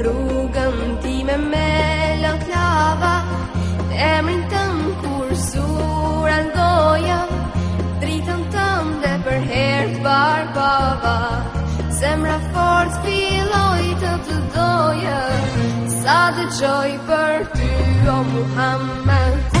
Rrugën ti me me lot lava emrin të kur sura në Dritën të dhe për herë të barë pava Zemra fort të filoj të të doja Sa të gjoj për ty o Muhammed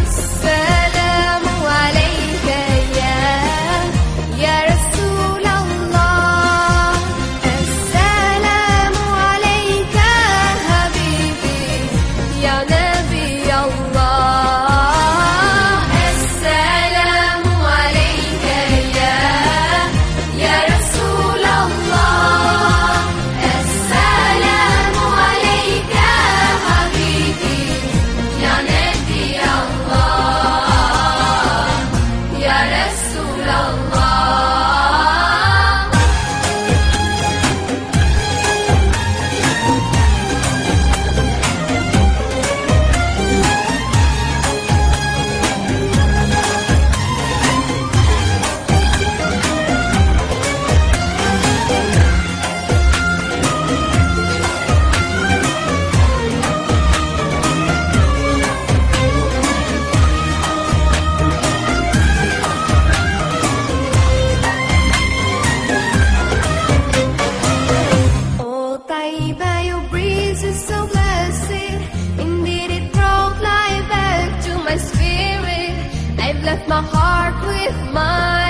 spirit. I've left my heart with mine.